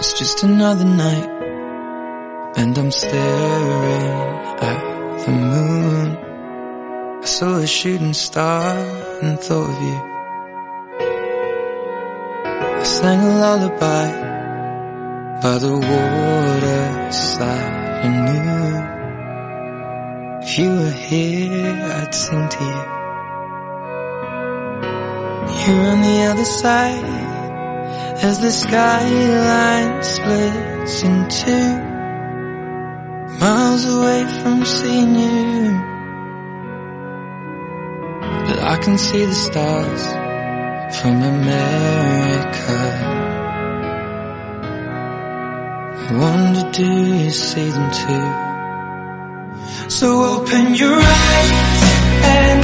It's just another night, and I'm staring at the moon. I saw a shooting star and thought of you. I sang a lullaby by the waterside and knew if you were here, I'd sing to you. You're on the other side as the skyline splits in two, miles away from seeing you. But I can see the stars from America. I wonder, do you see them too? So open your eyes and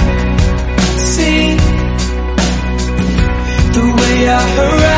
see the way our horizons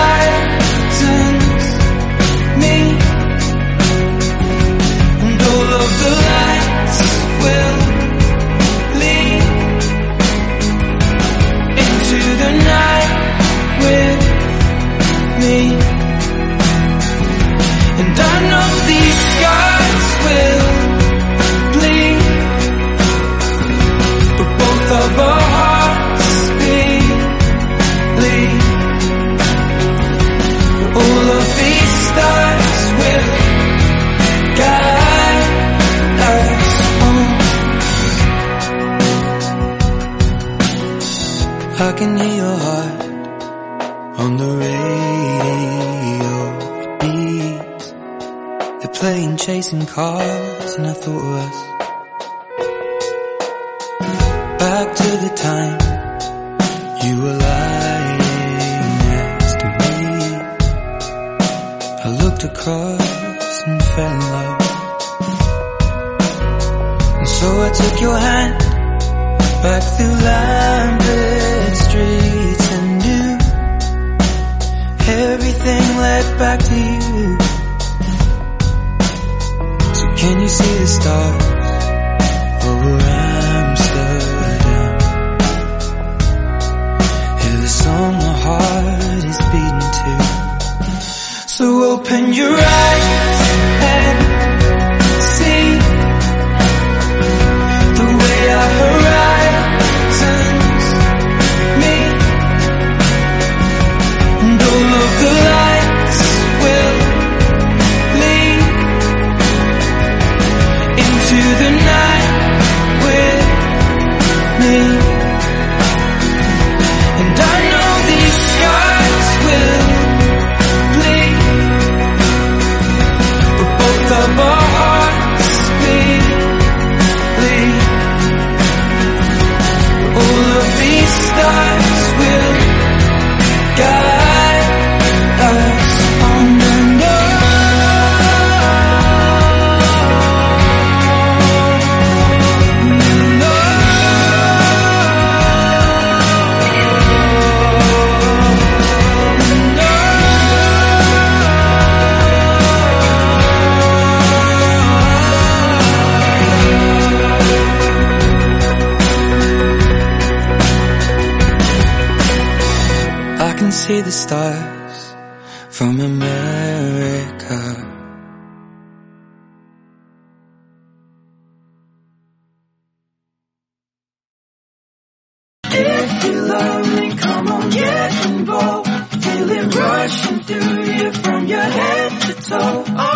I can hear your heart on the radio. It beats. They're playing chasing cars, and I thought of us. Back to the time you were lying next to me. I looked across and fell in love. And so I took your hand back through Lambert everything back to you. So can you see the stars into the night see the stars from America. If you love me, come on, get involved. Feel it rushing through you from your head to toe.